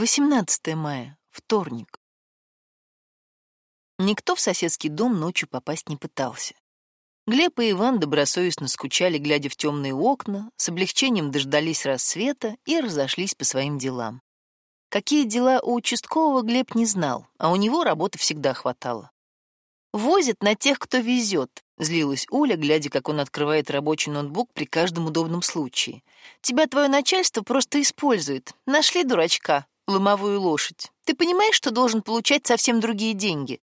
18 мая, вторник. Никто в соседский дом ночью попасть не пытался. Глеб и Иван добросовестно скучали, глядя в темные окна, с облегчением дождались рассвета и разошлись по своим делам. Какие дела у участкового Глеб не знал, а у него работы всегда хватало. «Возят на тех, кто везет», — злилась Оля, глядя, как он открывает рабочий ноутбук при каждом удобном случае. «Тебя твое начальство просто использует. Нашли дурачка, ломовую лошадь. Ты понимаешь, что должен получать совсем другие деньги?»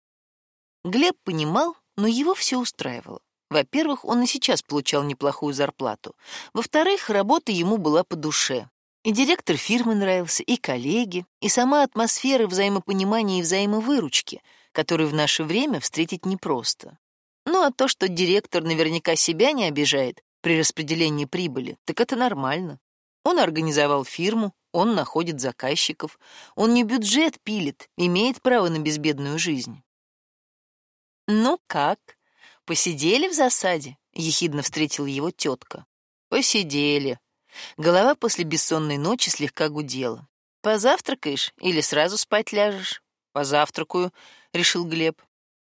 Глеб понимал, но его все устраивало. Во-первых, он и сейчас получал неплохую зарплату. Во-вторых, работа ему была по душе. И директор фирмы нравился, и коллеги, и сама атмосфера взаимопонимания и взаимовыручки, которую в наше время встретить непросто. Ну а то, что директор наверняка себя не обижает при распределении прибыли, так это нормально. Он организовал фирму, он находит заказчиков, он не бюджет пилит, имеет право на безбедную жизнь. «Ну как? Посидели в засаде?» — ехидно встретила его тетка. «Посидели». Голова после бессонной ночи слегка гудела. «Позавтракаешь или сразу спать ляжешь?» «Позавтракаю», — решил Глеб.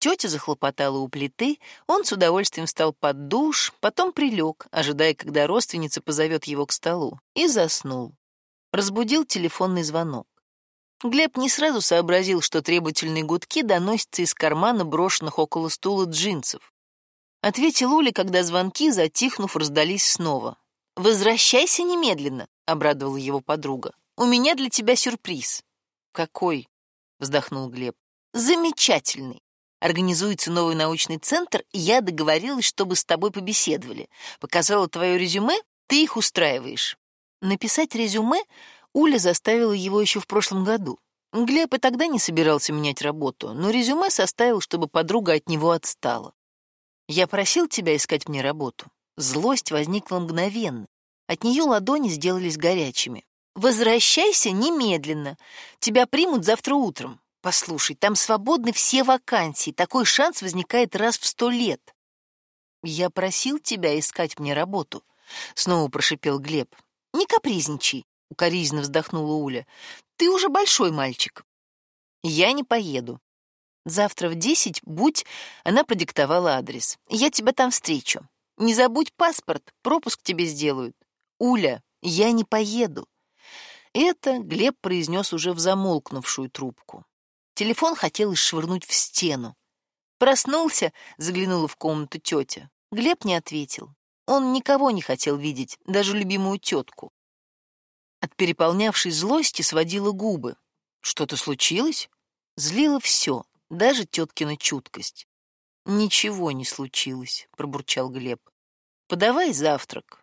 Тетя захлопотала у плиты, он с удовольствием встал под душ, потом прилег, ожидая, когда родственница позовет его к столу, и заснул разбудил телефонный звонок. Глеб не сразу сообразил, что требовательные гудки доносятся из кармана брошенных около стула джинсов. Ответил Уля, когда звонки, затихнув, раздались снова. «Возвращайся немедленно», — обрадовала его подруга. «У меня для тебя сюрприз». «Какой?» — вздохнул Глеб. «Замечательный. Организуется новый научный центр, и я договорилась, чтобы с тобой побеседовали. Показала твое резюме, ты их устраиваешь. Написать резюме Уля заставила его еще в прошлом году. Глеб и тогда не собирался менять работу, но резюме составил, чтобы подруга от него отстала. «Я просил тебя искать мне работу». Злость возникла мгновенно. От нее ладони сделались горячими. «Возвращайся немедленно. Тебя примут завтра утром. Послушай, там свободны все вакансии. Такой шанс возникает раз в сто лет». «Я просил тебя искать мне работу», — снова прошипел Глеб. Не капризничай, укоризненно вздохнула Уля. Ты уже большой мальчик. Я не поеду. Завтра в десять будь, она продиктовала адрес. Я тебя там встречу. Не забудь паспорт, пропуск тебе сделают. Уля, я не поеду. Это Глеб произнес уже в замолкнувшую трубку. Телефон хотелось швырнуть в стену. Проснулся, заглянула в комнату тетя. Глеб не ответил. Он никого не хотел видеть, даже любимую тетку. От переполнявшей злости сводила губы. Что-то случилось? Злило все, даже теткина чуткость. «Ничего не случилось», — пробурчал Глеб. «Подавай завтрак».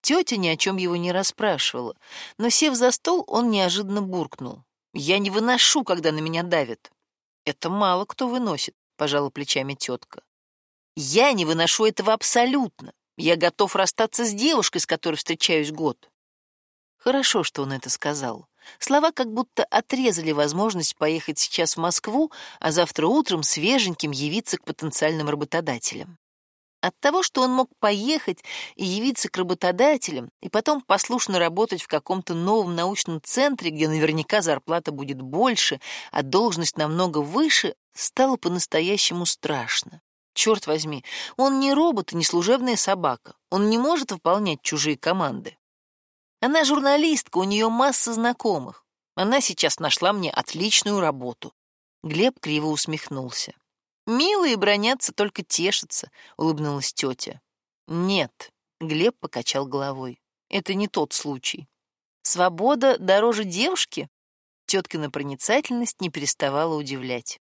Тетя ни о чем его не расспрашивала, но, сев за стол, он неожиданно буркнул. «Я не выношу, когда на меня давят». «Это мало кто выносит», — пожала плечами тетка. «Я не выношу этого абсолютно. Я готов расстаться с девушкой, с которой встречаюсь год. Хорошо, что он это сказал. Слова как будто отрезали возможность поехать сейчас в Москву, а завтра утром свеженьким явиться к потенциальным работодателям. От того, что он мог поехать и явиться к работодателям, и потом послушно работать в каком-то новом научном центре, где наверняка зарплата будет больше, а должность намного выше, стало по-настоящему страшно. Черт возьми, он не робот и не служебная собака. Он не может выполнять чужие команды. Она журналистка, у нее масса знакомых. Она сейчас нашла мне отличную работу. Глеб криво усмехнулся. «Милые бронятся, только тешатся», — улыбнулась тетя. «Нет», — Глеб покачал головой. «Это не тот случай. Свобода дороже девушки?» Теткина проницательность не переставала удивлять.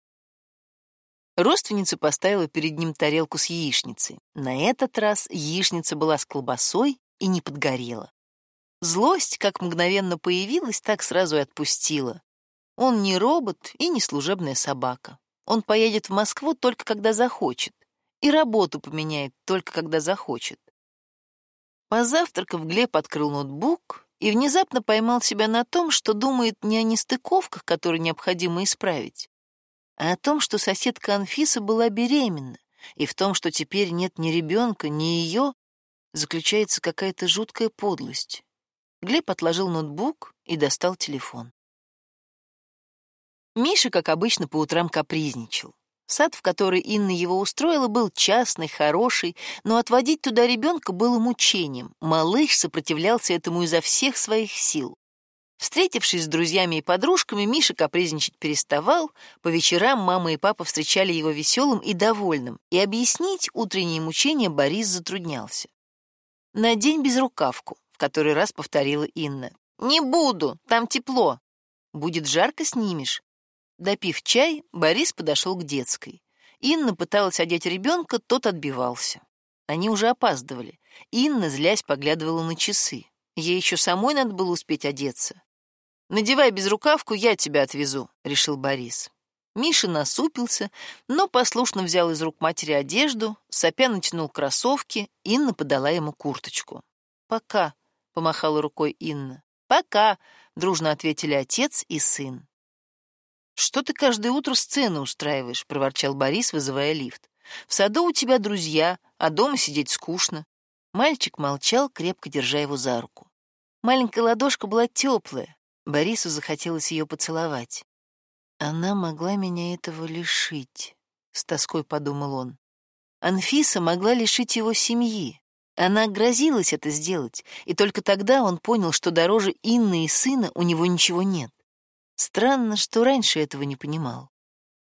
Родственница поставила перед ним тарелку с яичницей. На этот раз яичница была с колбасой и не подгорела. Злость, как мгновенно появилась, так сразу и отпустила. Он не робот и не служебная собака. Он поедет в Москву только когда захочет. И работу поменяет только когда захочет. Позавтракав, Глеб открыл ноутбук и внезапно поймал себя на том, что думает не о нестыковках, которые необходимо исправить, а о том, что соседка Анфиса была беременна, и в том, что теперь нет ни ребенка, ни ее, заключается какая-то жуткая подлость. Глеб отложил ноутбук и достал телефон. Миша, как обычно, по утрам капризничал. Сад, в который Инна его устроила, был частный, хороший, но отводить туда ребенка было мучением. Малыш сопротивлялся этому изо всех своих сил. Встретившись с друзьями и подружками, Миша капризничать переставал, по вечерам мама и папа встречали его веселым и довольным, и объяснить утренние мучения Борис затруднялся. «Надень безрукавку», — в который раз повторила Инна. «Не буду, там тепло». «Будет жарко, снимешь». Допив чай, Борис подошел к детской. Инна пыталась одеть ребенка, тот отбивался. Они уже опаздывали. Инна, злясь, поглядывала на часы. Ей еще самой надо было успеть одеться. «Надевай безрукавку, я тебя отвезу», — решил Борис. Миша насупился, но послушно взял из рук матери одежду, сопя натянул кроссовки, Инна подала ему курточку. «Пока», — помахала рукой Инна. «Пока», — дружно ответили отец и сын. «Что ты каждое утро сцены устраиваешь?» — проворчал Борис, вызывая лифт. «В саду у тебя друзья, а дома сидеть скучно». Мальчик молчал, крепко держа его за руку. Маленькая ладошка была теплая. Борису захотелось ее поцеловать. «Она могла меня этого лишить», — с тоской подумал он. Анфиса могла лишить его семьи. Она грозилась это сделать, и только тогда он понял, что дороже Инны и сына у него ничего нет. Странно, что раньше этого не понимал.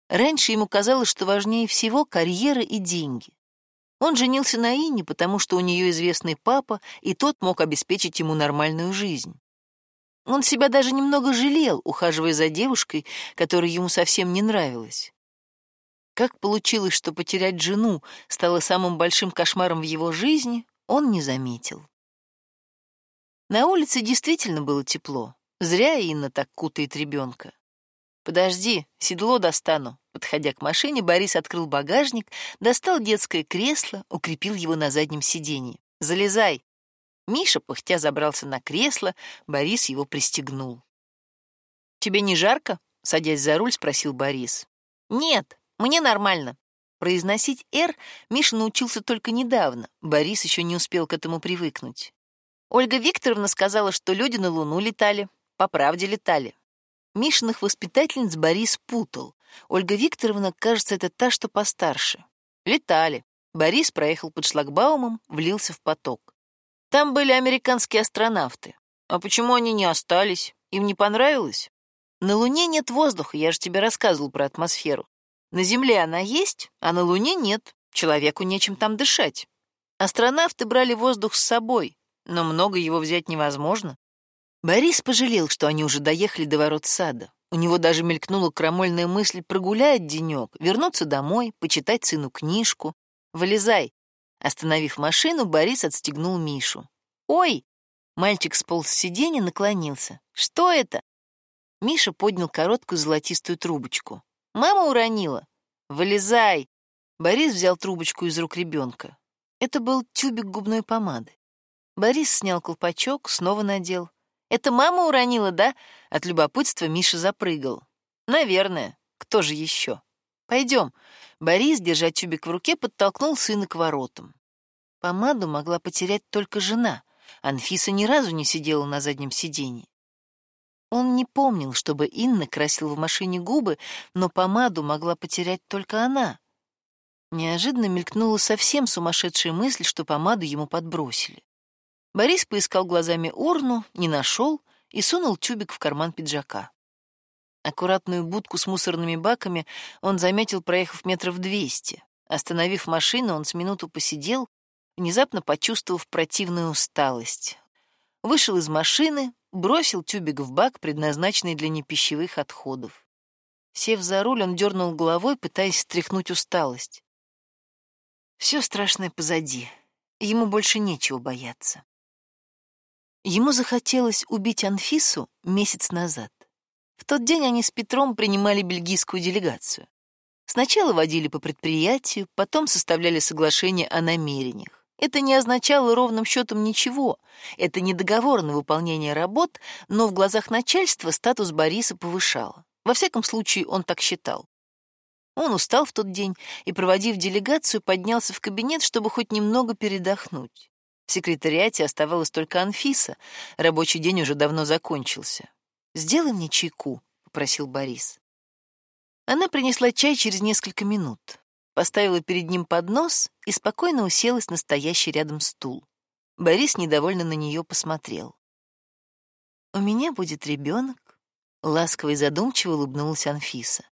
Раньше ему казалось, что важнее всего карьера и деньги. Он женился на Инне, потому что у нее известный папа, и тот мог обеспечить ему нормальную жизнь. Он себя даже немного жалел, ухаживая за девушкой, которая ему совсем не нравилась. Как получилось, что потерять жену стало самым большим кошмаром в его жизни, он не заметил. На улице действительно было тепло. Зря Инна так кутает ребенка. «Подожди, седло достану». Подходя к машине, Борис открыл багажник, достал детское кресло, укрепил его на заднем сиденье. «Залезай». Миша, пыхтя, забрался на кресло, Борис его пристегнул. «Тебе не жарко?» — садясь за руль, спросил Борис. «Нет, мне нормально». Произносить «Р» Миша научился только недавно, Борис еще не успел к этому привыкнуть. Ольга Викторовна сказала, что люди на Луну летали, по правде летали. Мишиных воспитательниц Борис путал. Ольга Викторовна, кажется, это та, что постарше. Летали. Борис проехал под шлагбаумом, влился в поток. Там были американские астронавты. А почему они не остались? Им не понравилось? На Луне нет воздуха, я же тебе рассказывал про атмосферу. На Земле она есть, а на Луне нет. Человеку нечем там дышать. Астронавты брали воздух с собой, но много его взять невозможно. Борис пожалел, что они уже доехали до ворот сада. У него даже мелькнула крамольная мысль прогулять денек, вернуться домой, почитать сыну книжку. «Вылезай!» Остановив машину, Борис отстегнул Мишу. «Ой!» Мальчик сполз с сиденья, наклонился. «Что это?» Миша поднял короткую золотистую трубочку. «Мама уронила!» «Вылезай!» Борис взял трубочку из рук ребенка. Это был тюбик губной помады. Борис снял колпачок, снова надел. Это мама уронила, да? От любопытства Миша запрыгал. Наверное. Кто же еще? Пойдем. Борис, держа тюбик в руке, подтолкнул сына к воротам. Помаду могла потерять только жена. Анфиса ни разу не сидела на заднем сиденье. Он не помнил, чтобы Инна красила в машине губы, но помаду могла потерять только она. Неожиданно мелькнула совсем сумасшедшая мысль, что помаду ему подбросили. Борис поискал глазами урну, не нашел и сунул тюбик в карман пиджака. Аккуратную будку с мусорными баками он заметил, проехав метров двести. Остановив машину, он с минуту посидел, внезапно почувствовав противную усталость. Вышел из машины, бросил тюбик в бак, предназначенный для непищевых отходов. Сев за руль, он дернул головой, пытаясь стряхнуть усталость. Все страшное позади. Ему больше нечего бояться. Ему захотелось убить Анфису месяц назад. В тот день они с Петром принимали бельгийскую делегацию. Сначала водили по предприятию, потом составляли соглашение о намерениях. Это не означало ровным счетом ничего. Это не договор на выполнение работ, но в глазах начальства статус Бориса повышало. Во всяком случае, он так считал. Он устал в тот день и, проводив делегацию, поднялся в кабинет, чтобы хоть немного передохнуть. В секретариате оставалась только Анфиса. Рабочий день уже давно закончился. «Сделай мне чайку», — попросил Борис. Она принесла чай через несколько минут, поставила перед ним поднос и спокойно уселась на стоящий рядом стул. Борис недовольно на нее посмотрел. «У меня будет ребенок», — ласково и задумчиво улыбнулась Анфиса.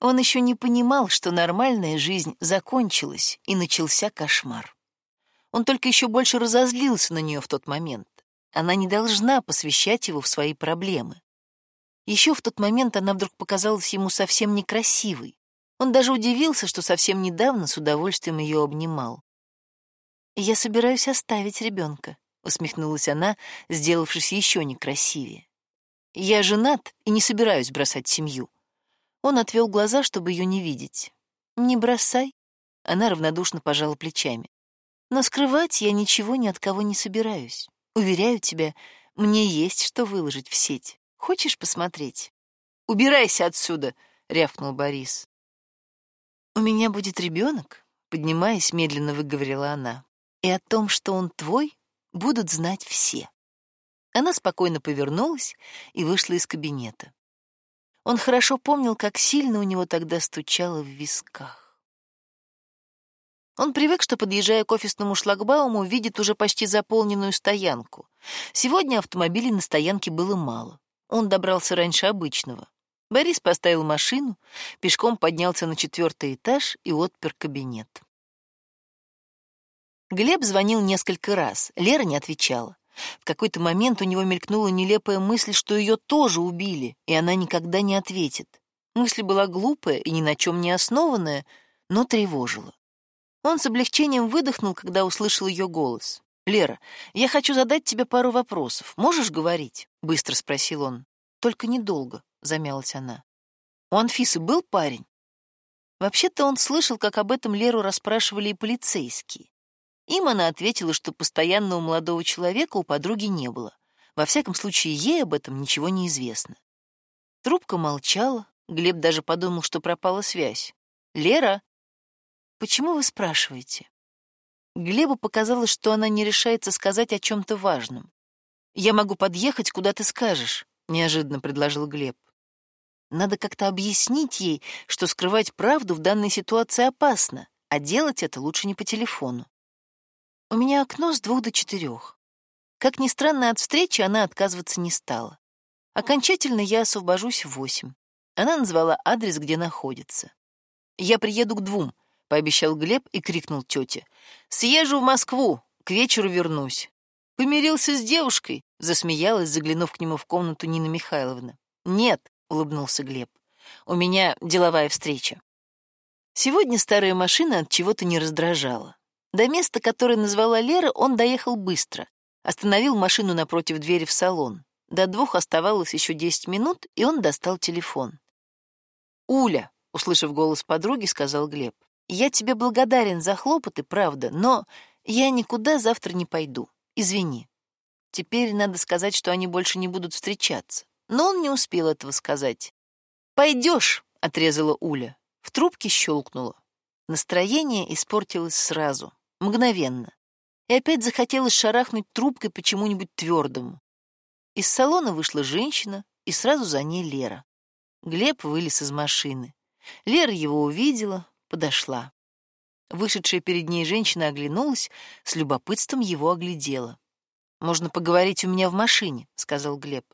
Он еще не понимал, что нормальная жизнь закончилась, и начался кошмар. Он только еще больше разозлился на нее в тот момент. Она не должна посвящать его в свои проблемы. Еще в тот момент она вдруг показалась ему совсем некрасивой. Он даже удивился, что совсем недавно с удовольствием ее обнимал. «Я собираюсь оставить ребенка», — усмехнулась она, сделавшись еще некрасивее. «Я женат и не собираюсь бросать семью». Он отвел глаза, чтобы ее не видеть. «Не бросай», — она равнодушно пожала плечами. «Но скрывать я ничего ни от кого не собираюсь. Уверяю тебя, мне есть что выложить в сеть. Хочешь посмотреть?» «Убирайся отсюда!» — рявкнул Борис. «У меня будет ребенок», — поднимаясь, медленно выговорила она. «И о том, что он твой, будут знать все». Она спокойно повернулась и вышла из кабинета. Он хорошо помнил, как сильно у него тогда стучало в висках. Он привык, что, подъезжая к офисному шлагбауму, видит уже почти заполненную стоянку. Сегодня автомобилей на стоянке было мало. Он добрался раньше обычного. Борис поставил машину, пешком поднялся на четвертый этаж и отпер кабинет. Глеб звонил несколько раз, Лера не отвечала. В какой-то момент у него мелькнула нелепая мысль, что ее тоже убили, и она никогда не ответит. Мысль была глупая и ни на чем не основанная, но тревожила. Он с облегчением выдохнул, когда услышал ее голос. «Лера, я хочу задать тебе пару вопросов. Можешь говорить?» — быстро спросил он. «Только недолго», — замялась она. «У Анфисы был парень?» Вообще-то он слышал, как об этом Леру расспрашивали и полицейские. Им она ответила, что постоянно у молодого человека у подруги не было. Во всяком случае, ей об этом ничего не известно. Трубка молчала, Глеб даже подумал, что пропала связь. «Лера!» «Почему вы спрашиваете?» Глебу показалось, что она не решается сказать о чем-то важном. «Я могу подъехать, куда ты скажешь», — неожиданно предложил Глеб. Надо как-то объяснить ей, что скрывать правду в данной ситуации опасно, а делать это лучше не по телефону. У меня окно с двух до четырех. Как ни странно, от встречи она отказываться не стала. Окончательно я освобожусь в восемь. Она назвала адрес, где находится. Я приеду к двум, — пообещал Глеб и крикнул тете. «Съезжу в Москву, к вечеру вернусь». «Помирился с девушкой?» — засмеялась, заглянув к нему в комнату Нина Михайловна. «Нет», — улыбнулся Глеб, — «у меня деловая встреча». Сегодня старая машина от чего-то не раздражала. До места, которое назвала Лера, он доехал быстро. Остановил машину напротив двери в салон. До двух оставалось еще десять минут, и он достал телефон. «Уля», — услышав голос подруги, сказал Глеб. Я тебе благодарен за хлопоты, правда, но я никуда завтра не пойду. Извини. Теперь надо сказать, что они больше не будут встречаться. Но он не успел этого сказать. «Пойдешь», — отрезала Уля. В трубке щелкнуло. Настроение испортилось сразу, мгновенно. И опять захотелось шарахнуть трубкой почему-нибудь твердому. Из салона вышла женщина, и сразу за ней Лера. Глеб вылез из машины. Лера его увидела, подошла. Вышедшая перед ней женщина оглянулась, с любопытством его оглядела. «Можно поговорить у меня в машине», — сказал Глеб.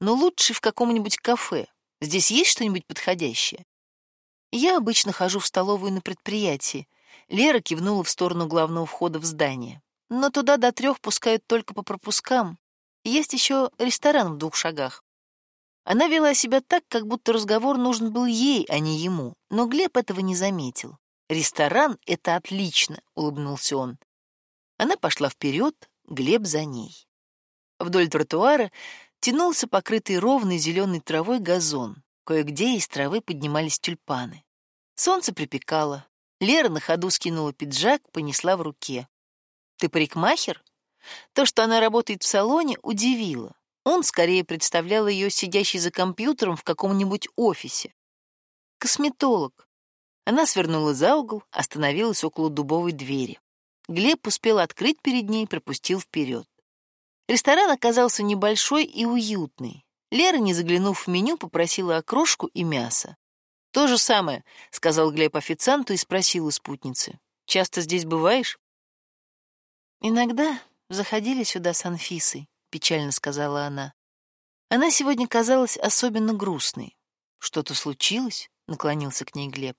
«Но лучше в каком-нибудь кафе. Здесь есть что-нибудь подходящее?» «Я обычно хожу в столовую на предприятии». Лера кивнула в сторону главного входа в здание. «Но туда до трех пускают только по пропускам. Есть еще ресторан в двух шагах. Она вела себя так, как будто разговор нужен был ей, а не ему, но Глеб этого не заметил. «Ресторан — это отлично», — улыбнулся он. Она пошла вперед, Глеб за ней. Вдоль тротуара тянулся покрытый ровной зеленой травой газон. Кое-где из травы поднимались тюльпаны. Солнце припекало. Лера на ходу скинула пиджак, понесла в руке. «Ты парикмахер?» То, что она работает в салоне, удивило. Он скорее представлял ее сидящей за компьютером в каком-нибудь офисе. Косметолог. Она свернула за угол, остановилась около дубовой двери. Глеб успел открыть перед ней, пропустил вперед. Ресторан оказался небольшой и уютный. Лера, не заглянув в меню, попросила окрошку и мясо. «То же самое», — сказал Глеб официанту и спросил у спутницы. «Часто здесь бываешь?» «Иногда заходили сюда с Анфисой», — печально сказала она. Она сегодня казалась особенно грустной. «Что-то случилось?» — наклонился к ней Глеб.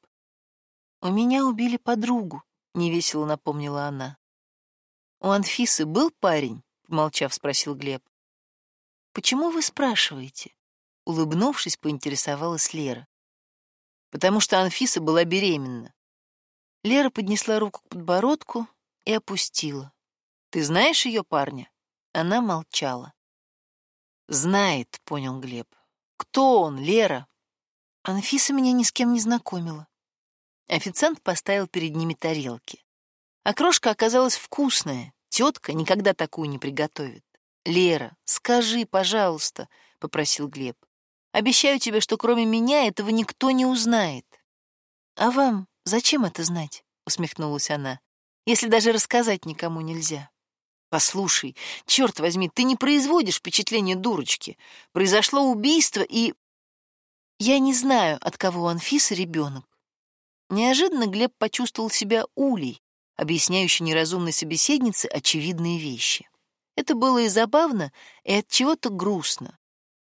«У меня убили подругу», — невесело напомнила она. «У Анфисы был парень?» — помолчав, спросил Глеб. «Почему вы спрашиваете?» Улыбнувшись, поинтересовалась Лера. «Потому что Анфиса была беременна». Лера поднесла руку к подбородку и опустила. «Ты знаешь ее парня?» Она молчала. «Знает», — понял Глеб. «Кто он, Лера?» Анфиса меня ни с кем не знакомила. Официант поставил перед ними тарелки. Окрошка оказалась вкусная, тетка никогда такую не приготовит. «Лера, скажи, пожалуйста», — попросил Глеб. «Обещаю тебе, что кроме меня этого никто не узнает». «А вам зачем это знать?» — усмехнулась она. «Если даже рассказать никому нельзя». «Послушай, черт возьми, ты не производишь впечатление дурочки. Произошло убийство, и...» «Я не знаю, от кого у Анфисы ребенок». Неожиданно Глеб почувствовал себя улей, объясняющий неразумной собеседнице очевидные вещи. Это было и забавно, и от чего-то грустно.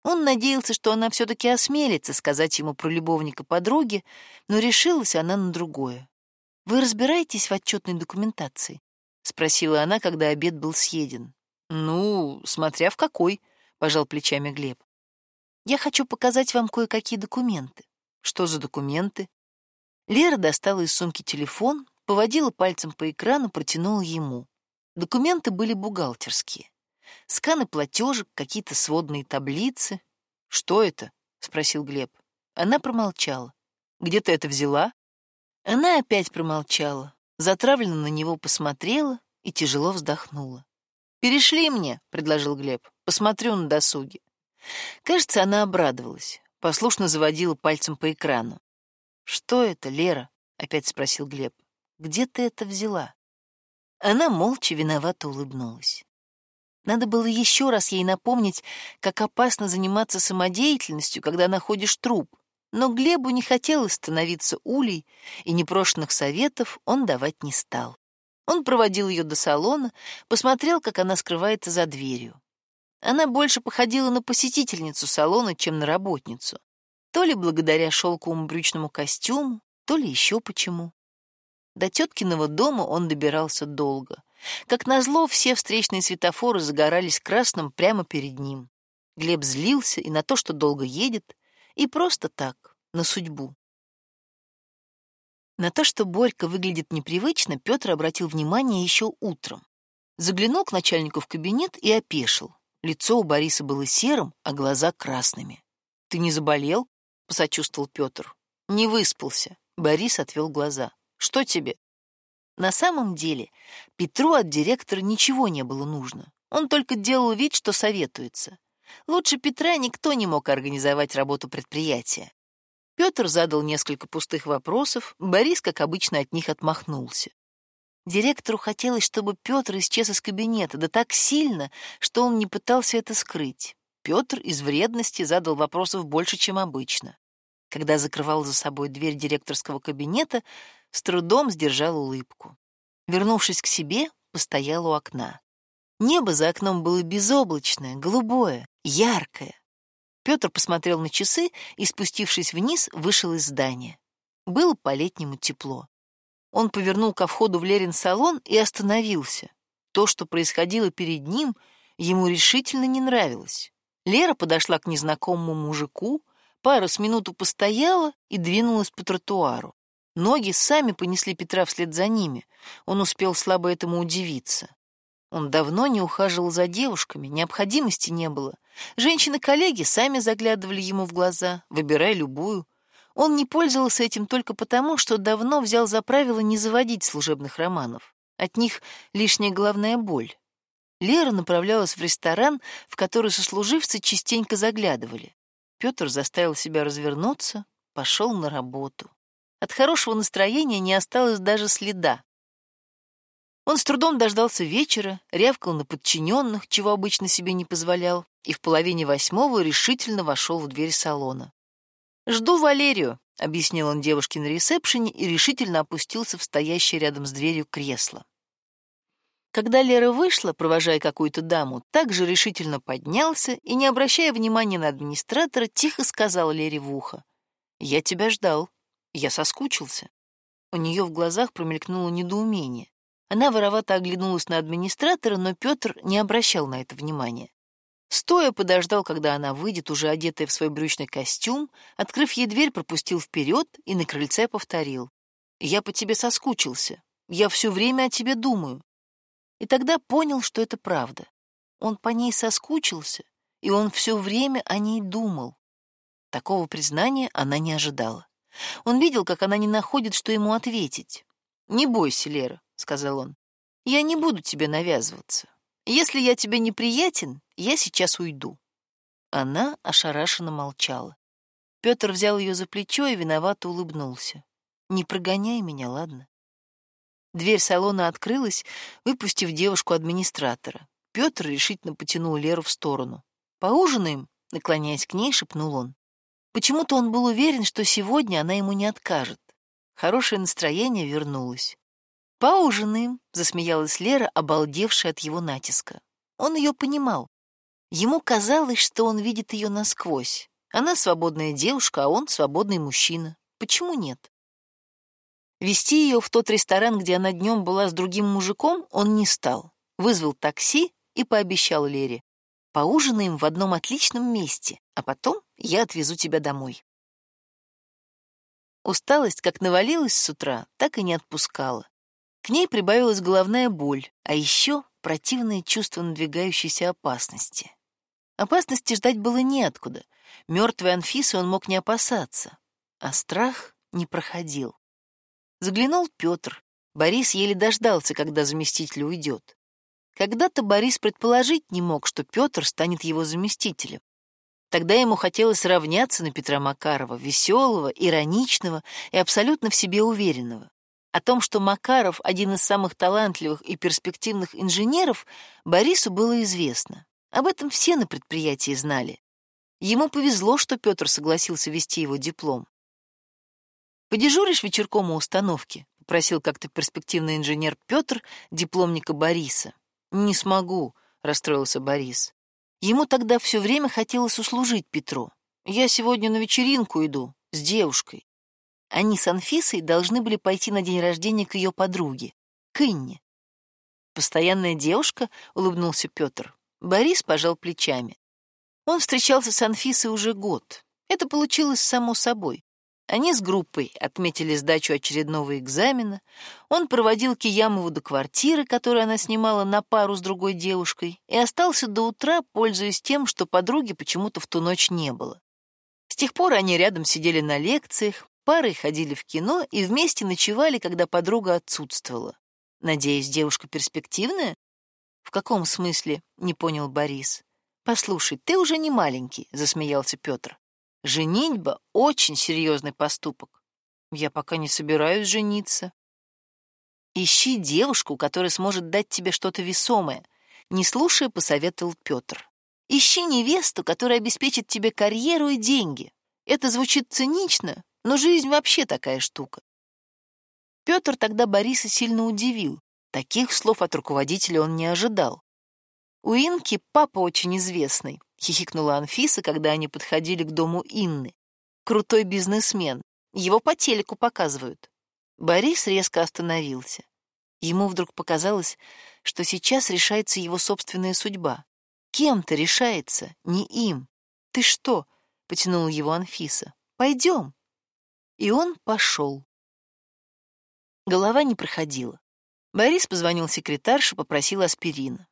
Он надеялся, что она все-таки осмелится сказать ему про любовника подруги, но решилась она на другое. «Вы разбираетесь в отчетной документации?» — спросила она, когда обед был съеден. «Ну, смотря в какой», — пожал плечами Глеб. «Я хочу показать вам кое-какие документы». «Что за документы?» Лера достала из сумки телефон, поводила пальцем по экрану, протянула ему. Документы были бухгалтерские. Сканы платежек, какие-то сводные таблицы. «Что это?» — спросил Глеб. Она промолчала. «Где ты это взяла?» Она опять промолчала, затравленно на него посмотрела и тяжело вздохнула. «Перешли мне», — предложил Глеб. «Посмотрю на досуге». Кажется, она обрадовалась, послушно заводила пальцем по экрану. «Что это, Лера?» — опять спросил Глеб. «Где ты это взяла?» Она молча виновато улыбнулась. Надо было еще раз ей напомнить, как опасно заниматься самодеятельностью, когда находишь труп. Но Глебу не хотелось становиться улей, и непрошенных советов он давать не стал. Он проводил ее до салона, посмотрел, как она скрывается за дверью. Она больше походила на посетительницу салона, чем на работницу. То ли благодаря шелковому брючному костюму, то ли еще почему. До теткиного дома он добирался долго. Как назло, все встречные светофоры загорались красным прямо перед ним. Глеб злился и на то, что долго едет, и просто так, на судьбу. На то, что Борька выглядит непривычно, Петр обратил внимание еще утром. Заглянул к начальнику в кабинет и опешил. Лицо у Бориса было серым, а глаза красными. «Ты не заболел?» — посочувствовал Петр. «Не выспался». Борис отвел глаза. Что тебе? На самом деле Петру от директора ничего не было нужно. Он только делал вид, что советуется. Лучше Петра никто не мог организовать работу предприятия. Петр задал несколько пустых вопросов, Борис, как обычно, от них отмахнулся. Директору хотелось, чтобы Петр исчез из кабинета, да так сильно, что он не пытался это скрыть. Петр из вредности задал вопросов больше, чем обычно. Когда закрывал за собой дверь директорского кабинета, с трудом сдержал улыбку. Вернувшись к себе, постоял у окна. Небо за окном было безоблачное, голубое, яркое. Петр посмотрел на часы и, спустившись вниз, вышел из здания. Было по-летнему тепло. Он повернул ко входу в Лерин салон и остановился. То, что происходило перед ним, ему решительно не нравилось. Лера подошла к незнакомому мужику, пара с минуту постояла и двинулась по тротуару. Ноги сами понесли Петра вслед за ними. Он успел слабо этому удивиться. Он давно не ухаживал за девушками, необходимости не было. Женщины-коллеги сами заглядывали ему в глаза, выбирая любую. Он не пользовался этим только потому, что давно взял за правило не заводить служебных романов. От них лишняя головная боль. Лера направлялась в ресторан, в который сослуживцы частенько заглядывали. Петр заставил себя развернуться, пошел на работу. От хорошего настроения не осталось даже следа. Он с трудом дождался вечера, рявкал на подчиненных, чего обычно себе не позволял, и в половине восьмого решительно вошел в дверь салона. «Жду Валерию», — объяснил он девушке на ресепшене и решительно опустился в стоящее рядом с дверью кресло. Когда Лера вышла, провожая какую-то даму, также решительно поднялся и, не обращая внимания на администратора, тихо сказал Лере в ухо. «Я тебя ждал. Я соскучился». У нее в глазах промелькнуло недоумение. Она воровато оглянулась на администратора, но Петр не обращал на это внимания. Стоя подождал, когда она выйдет, уже одетая в свой брючный костюм, открыв ей дверь, пропустил вперед и на крыльце повторил. «Я по тебе соскучился. Я все время о тебе думаю и тогда понял, что это правда. Он по ней соскучился, и он все время о ней думал. Такого признания она не ожидала. Он видел, как она не находит, что ему ответить. «Не бойся, Лера», — сказал он. «Я не буду тебе навязываться. Если я тебе неприятен, я сейчас уйду». Она ошарашенно молчала. Петр взял ее за плечо и виновато улыбнулся. «Не прогоняй меня, ладно? Дверь салона открылась, выпустив девушку-администратора. Петр решительно потянул Леру в сторону. «Поужинаем?» — наклоняясь к ней, шепнул он. Почему-то он был уверен, что сегодня она ему не откажет. Хорошее настроение вернулось. «Поужинаем», — засмеялась Лера, обалдевшая от его натиска. Он ее понимал. Ему казалось, что он видит ее насквозь. Она свободная девушка, а он свободный мужчина. Почему нет? Вести ее в тот ресторан, где она днем была с другим мужиком, он не стал. Вызвал такси и пообещал Лере. Поужинаем в одном отличном месте, а потом я отвезу тебя домой. Усталость как навалилась с утра, так и не отпускала. К ней прибавилась головная боль, а еще противное чувство надвигающейся опасности. Опасности ждать было неоткуда. Мертвой Анфисы он мог не опасаться, а страх не проходил. Заглянул Петр. Борис еле дождался, когда заместитель уйдет. Когда-то Борис предположить не мог, что Петр станет его заместителем. Тогда ему хотелось равняться на Петра Макарова, веселого, ироничного и абсолютно в себе уверенного. О том, что Макаров один из самых талантливых и перспективных инженеров, Борису было известно. Об этом все на предприятии знали. Ему повезло, что Петр согласился вести его диплом. «Подежуришь вечерком у установки?» — попросил как-то перспективный инженер Петр дипломника Бориса. «Не смогу», — расстроился Борис. Ему тогда все время хотелось услужить Петру. «Я сегодня на вечеринку иду, с девушкой». Они с Анфисой должны были пойти на день рождения к ее подруге, к Инне. «Постоянная девушка?» — улыбнулся Петр. Борис пожал плечами. Он встречался с Анфисой уже год. Это получилось само собой. Они с группой отметили сдачу очередного экзамена. Он проводил Киямову до квартиры, которую она снимала на пару с другой девушкой, и остался до утра, пользуясь тем, что подруги почему-то в ту ночь не было. С тех пор они рядом сидели на лекциях, парой ходили в кино и вместе ночевали, когда подруга отсутствовала. Надеюсь, девушка перспективная? В каком смысле? Не понял Борис. Послушай, ты уже не маленький, засмеялся Петр. Женитьба — очень серьезный поступок. Я пока не собираюсь жениться. Ищи девушку, которая сможет дать тебе что-то весомое. Не слушая, посоветовал Петр. Ищи невесту, которая обеспечит тебе карьеру и деньги. Это звучит цинично, но жизнь вообще такая штука. Петр тогда Бориса сильно удивил. Таких слов от руководителя он не ожидал. У Инки папа очень известный, — хихикнула Анфиса, когда они подходили к дому Инны. «Крутой бизнесмен. Его по телеку показывают». Борис резко остановился. Ему вдруг показалось, что сейчас решается его собственная судьба. Кем-то решается, не им. «Ты что?» — потянула его Анфиса. «Пойдем». И он пошел. Голова не проходила. Борис позвонил секретарше, попросил аспирина.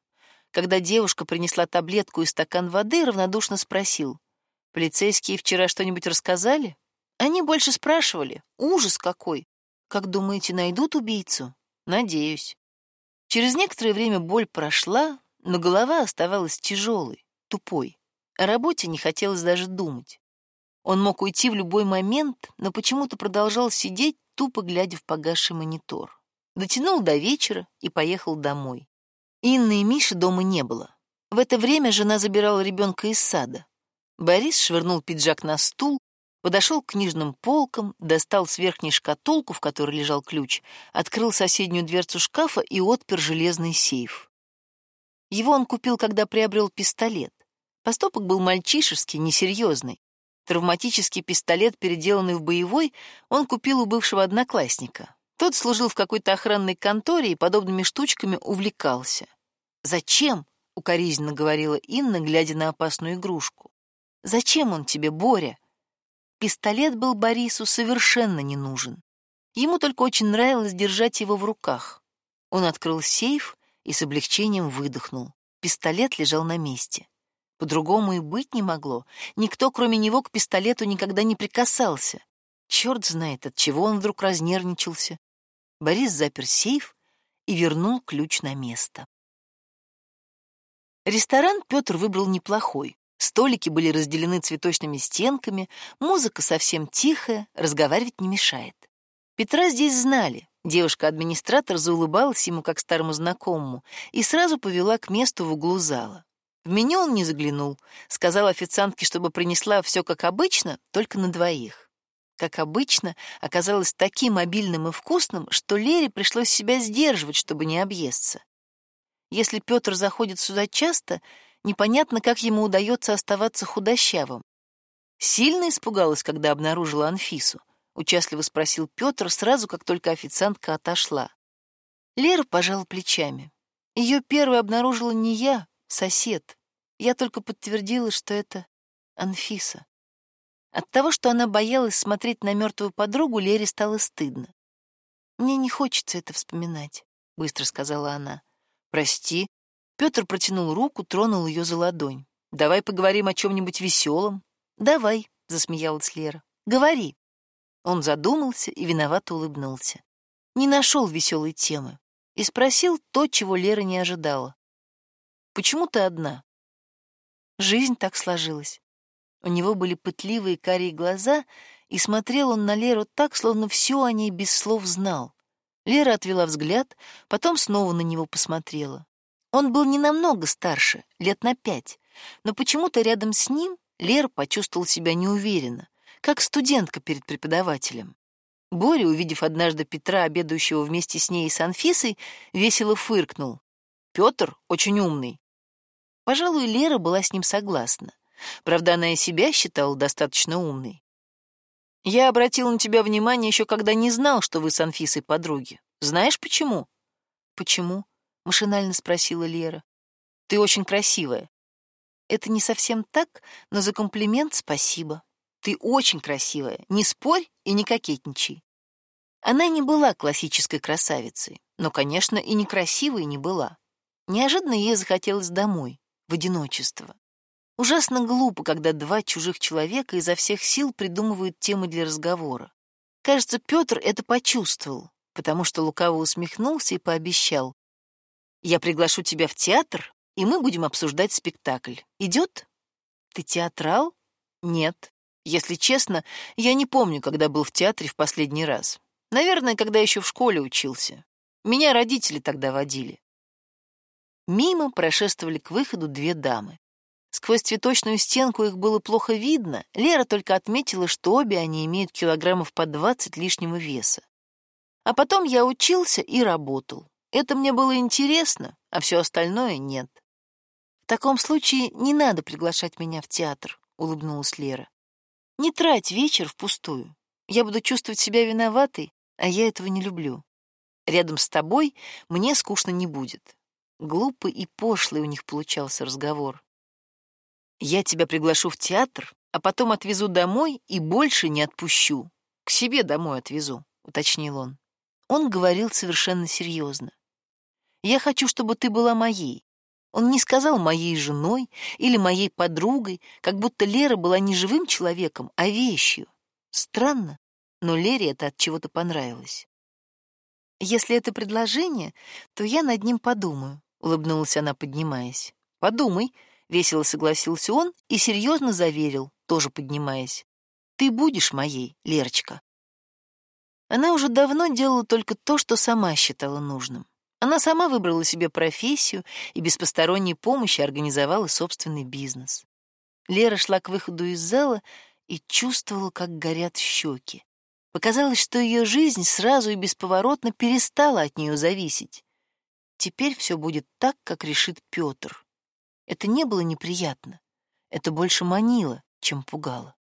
Когда девушка принесла таблетку и стакан воды, равнодушно спросил. «Полицейские вчера что-нибудь рассказали?» Они больше спрашивали. Ужас какой! Как думаете, найдут убийцу? Надеюсь. Через некоторое время боль прошла, но голова оставалась тяжелой, тупой. О работе не хотелось даже думать. Он мог уйти в любой момент, но почему-то продолжал сидеть, тупо глядя в погасший монитор. Дотянул до вечера и поехал домой. Инны и Миши дома не было. В это время жена забирала ребенка из сада. Борис швырнул пиджак на стул, Подошел к книжным полкам, достал с верхней шкатулку, в которой лежал ключ, открыл соседнюю дверцу шкафа и отпер железный сейф. Его он купил, когда приобрел пистолет. Поступок был мальчишеский, несерьезный. Травматический пистолет, переделанный в боевой, он купил у бывшего одноклассника. Тот служил в какой-то охранной конторе и подобными штучками увлекался. «Зачем?» — укоризненно говорила Инна, глядя на опасную игрушку. «Зачем он тебе, Боря?» Пистолет был Борису совершенно не нужен. Ему только очень нравилось держать его в руках. Он открыл сейф и с облегчением выдохнул. Пистолет лежал на месте. По-другому и быть не могло. Никто, кроме него, к пистолету никогда не прикасался. Черт знает, от чего он вдруг разнервничался. Борис запер сейф и вернул ключ на место. Ресторан Петр выбрал неплохой. Столики были разделены цветочными стенками, музыка совсем тихая, разговаривать не мешает. Петра здесь знали. Девушка-администратор заулыбалась ему как старому знакомому и сразу повела к месту в углу зала. В меню он не заглянул, сказал официантке, чтобы принесла все как обычно, только на двоих. Как обычно, оказалось таким обильным и вкусным, что Лере пришлось себя сдерживать, чтобы не объесться. Если Петр заходит сюда часто, непонятно, как ему удается оставаться худощавым. Сильно испугалась, когда обнаружила Анфису. Участливо спросил Петр сразу, как только официантка отошла. Лера пожала плечами. Ее первой обнаружила не я, сосед. Я только подтвердила, что это Анфиса. От того, что она боялась смотреть на мертвую подругу, Лере стало стыдно. «Мне не хочется это вспоминать», — быстро сказала она. «Прости». Петр протянул руку, тронул ее за ладонь. «Давай поговорим о чем-нибудь веселом». «Давай», — засмеялась Лера. «Говори». Он задумался и виновато улыбнулся. Не нашел веселой темы и спросил то, чего Лера не ожидала. Почему ты одна? Жизнь так сложилась. У него были пытливые карие глаза, и смотрел он на Леру так, словно все о ней без слов знал. Лера отвела взгляд, потом снова на него посмотрела. Он был не намного старше, лет на пять, но почему-то рядом с ним Лера почувствовала себя неуверенно, как студентка перед преподавателем. Боря, увидев однажды Петра, обедающего вместе с ней и с Анфисой, весело фыркнул. Петр очень умный, Пожалуй, Лера была с ним согласна. Правда, она и себя считала достаточно умной. «Я обратил на тебя внимание еще когда не знал, что вы с Анфисой подруги. Знаешь, почему?» «Почему?» — машинально спросила Лера. «Ты очень красивая». «Это не совсем так, но за комплимент спасибо. Ты очень красивая, не спорь и не кокетничай». Она не была классической красавицей, но, конечно, и некрасивой не была. Неожиданно ей захотелось домой в одиночество. Ужасно глупо, когда два чужих человека изо всех сил придумывают темы для разговора. Кажется, Петр это почувствовал, потому что лукаво усмехнулся и пообещал. «Я приглашу тебя в театр, и мы будем обсуждать спектакль. Идет?» «Ты театрал?» «Нет. Если честно, я не помню, когда был в театре в последний раз. Наверное, когда еще в школе учился. Меня родители тогда водили. Мимо прошествовали к выходу две дамы. Сквозь цветочную стенку их было плохо видно, Лера только отметила, что обе они имеют килограммов по двадцать лишнего веса. А потом я учился и работал. Это мне было интересно, а все остальное нет. В таком случае не надо приглашать меня в театр, улыбнулась Лера. Не трать вечер впустую. Я буду чувствовать себя виноватой, а я этого не люблю. Рядом с тобой мне скучно не будет. Глупый и пошлый у них получался разговор. «Я тебя приглашу в театр, а потом отвезу домой и больше не отпущу. К себе домой отвезу», — уточнил он. Он говорил совершенно серьезно. «Я хочу, чтобы ты была моей». Он не сказал «моей женой» или «моей подругой», как будто Лера была не живым человеком, а вещью. Странно, но Лере это от чего-то понравилось. Если это предложение, то я над ним подумаю, улыбнулась она, поднимаясь. Подумай, весело согласился он и серьезно заверил, тоже поднимаясь. Ты будешь моей, Лерочка. Она уже давно делала только то, что сама считала нужным. Она сама выбрала себе профессию и без посторонней помощи организовала собственный бизнес. Лера шла к выходу из зала и чувствовала, как горят щеки. Показалось, что ее жизнь сразу и бесповоротно перестала от нее зависеть. Теперь все будет так, как решит Петр. Это не было неприятно. Это больше манило, чем пугало.